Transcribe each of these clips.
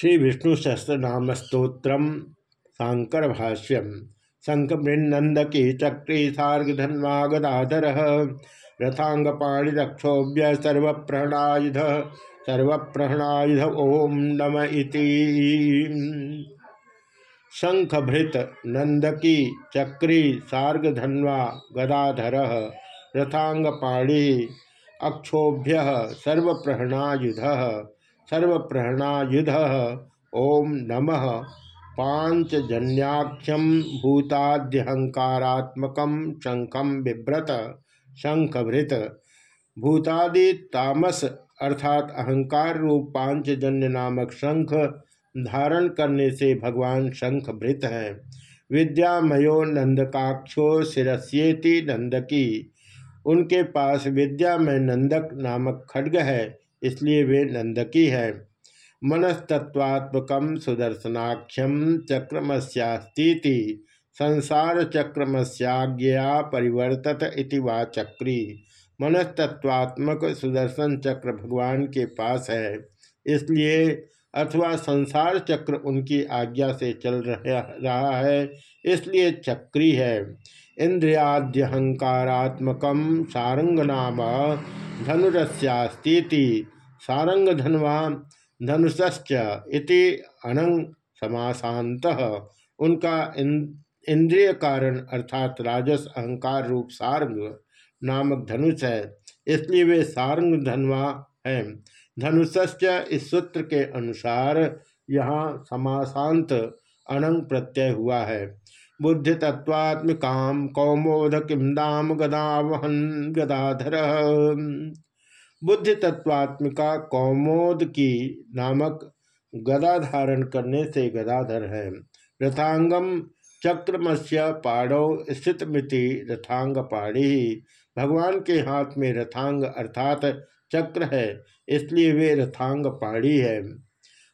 श्री विष्णु सहस्रनाम स्त्रोत्र शांकर भाष्यम शंख मृन्नंदकी चक्री सार्ग धन्वा गदाधर रथांग पाणिरक्षोभ्य सर्वप्रहणायुध सर्वप्रहणायुध ओम नम इति। शंखभृत नंदकी चक्री सार्ग धन्वा गदाधर रथांग पाणी अक्षोभ्य सर्वप्रहणायुध सर्वप्रहणायुध ओम नमः। पांचजन्याख्यम भूताद्यहंकारात्मक शंखम बिभ्रत शंखभृत भूतादि तामस अर्थात अहंकार रूप पांचजन्य नामक शंख धारण करने से भगवान शंखभृत हैं। विद्यामयो नंदकाक्षो शिरस्येति नंदकी। उनके पास विद्या में नंदक नामक खड्ग है। इसलिए वे नंदकी है। मनस्तत्वात्मक सुदर्शनाख्यम चक्रमस्यास्ती संसार चक्रमस्याज्ञया परिवर्तत इति वा चक्री। मनस्तत्वात्मक सुदर्शन चक्र भगवान के पास है। इसलिए अथवा संसार चक्र उनकी आज्ञा से चल रहा है, इसलिए चक्री है। इंद्रियाद्यहंकारात्मक सारंग नाम धनुरस्यास्ती सारंग धनवा धनुष्च इति अनंग समासांत उनका इंद्रिय कारण अर्थात राजस अहंकार रूप सारंग नामक धनुष है, इसलिए वे सारंग धनवा है। धनुष्च इस सूत्र के अनुसार यहाँ समासांत अनंग प्रत्यय हुआ है। बुद्धि तत्वात्मिकाम कौमोद किम दाम गदावहन गदाधर। बुद्धि तत्वात्मिका कौमोद की नामक गदा धारण करने से गदाधर है। रथांगम चक्रमस्य स्थित मिति रथांग पाड़ी भगवान के हाथ में रथांग अर्थात चक्र है, इसलिए वे रथांग पाड़ी है।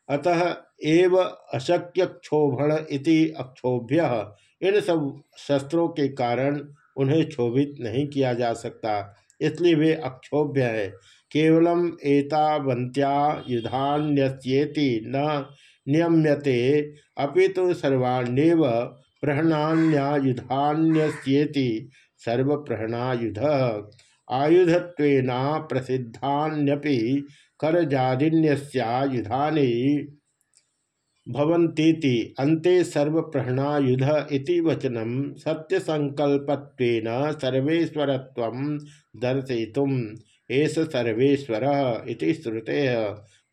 अतः एव अशक्य क्षोभण इति अक्षोभ्य। इन सब शस्त्रों के कारण उन्हें क्षोभित नहीं किया जा सकता। इसलिए वे अक्षोभ्य है। केवलम एतावंत्या युधान्यस्येति न नियम्यते अपितु तो सर्वाण्यव प्रहणान्यायुधान्यस्येति, सर्वप्रहणायुध। आयुधत्वेना प्रसिद्धान्यपि करजादिन्यस्यायुधानि। भवन्तीति अन्ते सर्वप्रहणायुध इति वचनं सत्यसङ्कल्पत्वेन सर्वेश्वरत्वं दर्शयितुम्। एस सर्वेश्वर इति श्रुते।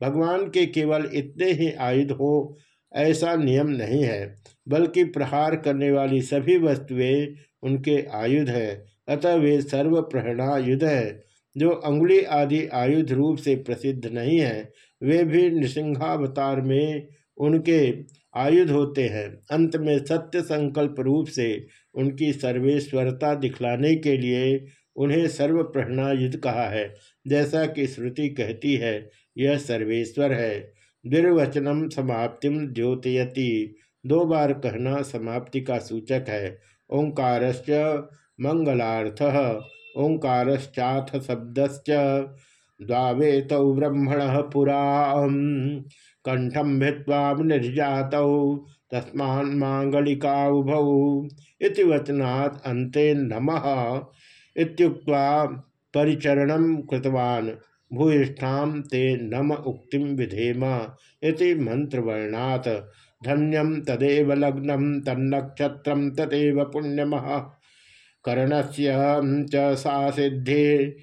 भगवान के केवल इतने ही आयुध हो, ऐसा नियम नहीं है, बल्कि प्रहार करने वाली सभी वस्तुएँ उनके आयुध है। अतः वे सर्व प्रहणायुध है। जो अंगुली आदि आयुध रूप से प्रसिद्ध नहीं है, वे भी नृसिंहावतार में उनके आयुध होते हैं। अंत में सत्य संकल्प रूप से उनकी सर्वेश्वरता दिखलाने के लिए उन्हें सर्व प्रहणायुध कहा है। जैसा कि श्रुति कहती है, यह सर्वेश्वर है। दुर्वचनम समाप्तिम द्योतयति। दो बार कहना समाप्ति का सूचक है। ओंकारश्च मंगलार्थ, ओंकारश्चाथ शब्दश्च। द्वावेत ब्रह्मण पुरा कंठम भित्वा निर्जात तस्मा मांगलिका उभौ। इति वचनात् अंते नमः। इत्युक्त्वा परिचरण कृतवान्। भूयिष्ठां ते नम उक्तिम विधेम। इति मंत्रवर्णात् धन्यम तदेव लग्नम तन्नक्षत्रम तदेव पुण्यम। करणस्य च सा सिद्धि।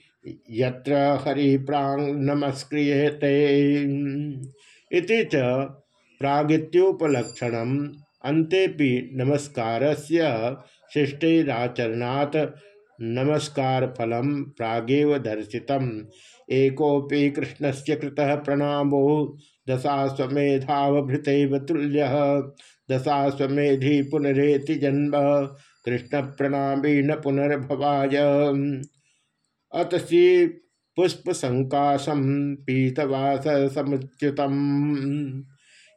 यत्र हरिप्रांग नमस्क्रियते। इति च प्रागित्योपलक्षणम् अन्तेपि नमस्कारस्य शिष्टेराचरणात् नमस्कार फलम प्रागेव दर्शित एकोपि कृष्ण से कृत प्रणामो। दशाश्वेधावभृत तुल्य। दशाश्वेधि पुनरेति जन्म। कृष्ण प्रणामी न पुनर्भवाय। अतसी पुष्प संकाशम पीतवास समुच्युतम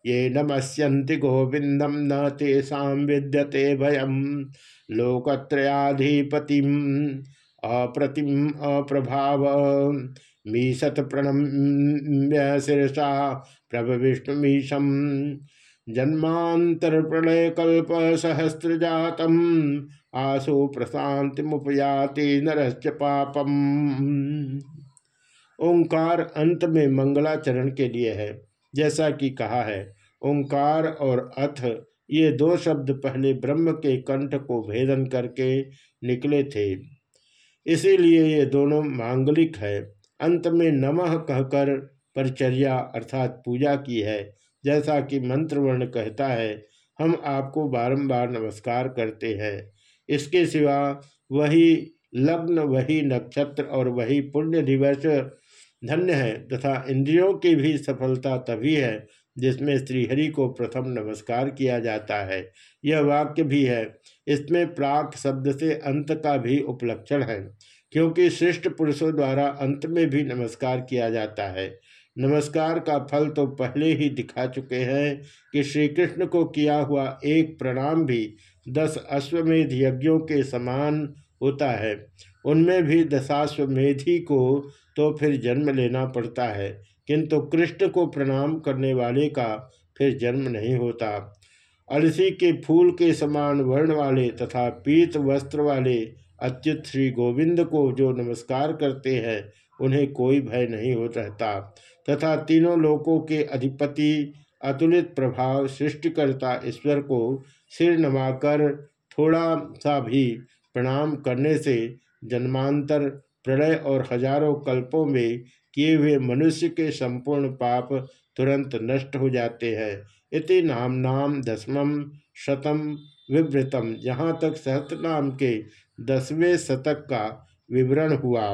ये नमस्यन्ति गोविंदम न तेषा विद्यते भयम। लोकत्रयाधिपतिम अप्रतिम अप्रभाव। मीशत प्रणम्य शिरसा प्रभ विष्णुमीशम जन्मांतर प्रलय कल्प सहस्त्र जातम आसो प्रशांति मुपयाति नरश्च पापम। ओंकार अंत में मंगलाचरण के लिए है। जैसा कि कहा है, ओंकार और अथ ये दो शब्द पहले ब्रह्म के कंठ को भेदन करके निकले थे। इसीलिए ये दोनों मांगलिक है। अंत में नमः कहकर परिचर्या अर्थात पूजा की है। जैसा कि मंत्रवर्ण कहता है, हम आपको बारंबार नमस्कार करते हैं। इसके सिवा वही लग्न, वही नक्षत्र और वही पुण्य दिवस धन्य है तथा इंद्रियों की भी सफलता तभी है जिसमें श्रीहरि को प्रथम नमस्कार किया जाता है। यह वाक्य भी है। इसमें प्राक शब्द से अंत का भी उपलक्षण है, क्योंकि श्रेष्ठ पुरुषों द्वारा अंत में भी नमस्कार किया जाता है। नमस्कार का फल तो पहले ही दिखा चुके हैं कि श्री कृष्ण को किया हुआ एक प्रणाम भी दस अश्वमेध यज्ञों के समान होता है। उनमें भी दशाश्वमेधी को तो फिर जन्म लेना पड़ता है, किंतु कृष्ण को प्रणाम करने वाले का फिर जन्म नहीं होता। अलसी के फूल के समान वर्ण वाले तथा पीत वस्त्र वाले अच्युत श्री गोविंद को जो नमस्कार करते हैं, उन्हें कोई भय नहीं हो रहता तथा तीनों लोकों के अधिपति अतुलित प्रभाव सृष्टिकर्ता ईश्वर को सिर नमाकर थोड़ा सा भी प्रणाम करने से जन्मांतर प्रलय और हज़ारों कल्पों में किए हुए मनुष्य के संपूर्ण पाप तुरंत नष्ट हो जाते हैं। इति नाम नाम दसमम शतम विवृतम। जहाँ तक सहस्त्र नाम के दसवें शतक का विवरण हुआ।